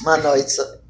Uma noite só.